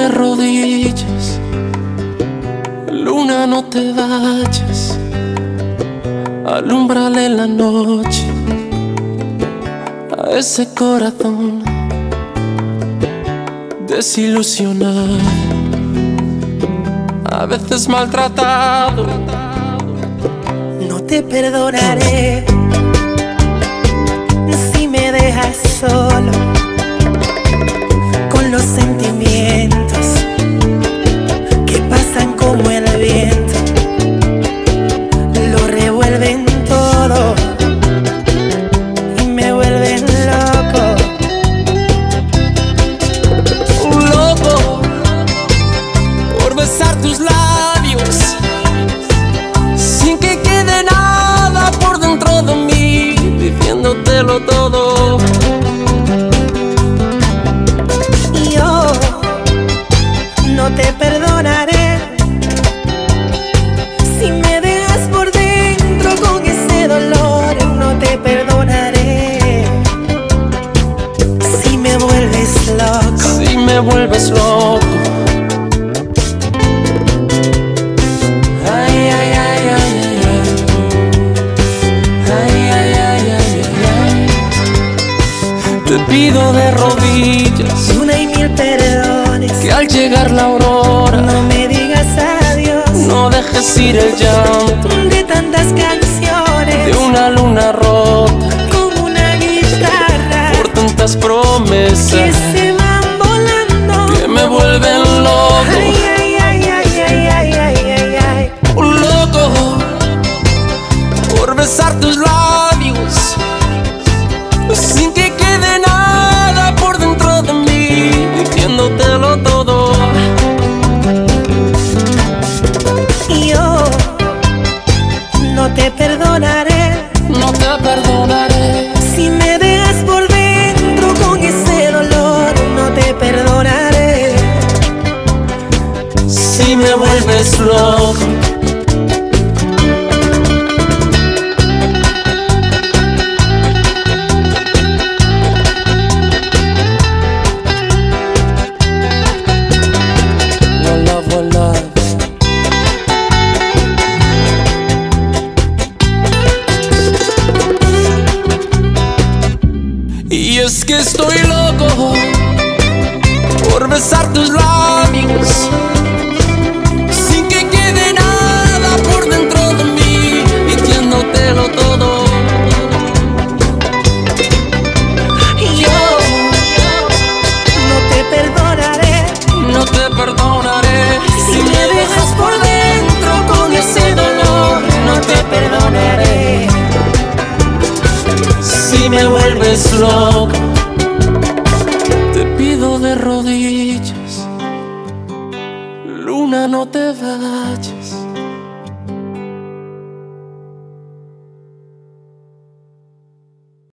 de rodillas, luna no te vayas, alumbrale la noche a ese corazón desilusionado, a veces maltratado. No te perdonaré si me dejas solo besar tus labios sin que quede nada por dentro de mí, diciéndotelo todo. Y yo no te perdonaré si me dejas por dentro con ese dolor. No te perdonaré si me vuelves loco. Si me vuelves loco. Te pido de rodillas Una y mil perdones. que al llegar la aurora No me digas adiós no dejes ir el llanto de tantas canciones. de una luna rota como una guitarra por tantas que promesas se van volando. que me vuelven loco. Ay, ay, ay, ay, ay, ay, ay, ay, ay. un loco por besar tus labios te perdonaré estoy loco por besar tus labios sin que quede nada por dentro de mí diciéndotelo todo. yo no te perdonaré No te perdonaré si me dejas por dentro con ese dolor. No te perdonaré si me vuelves loco. noches.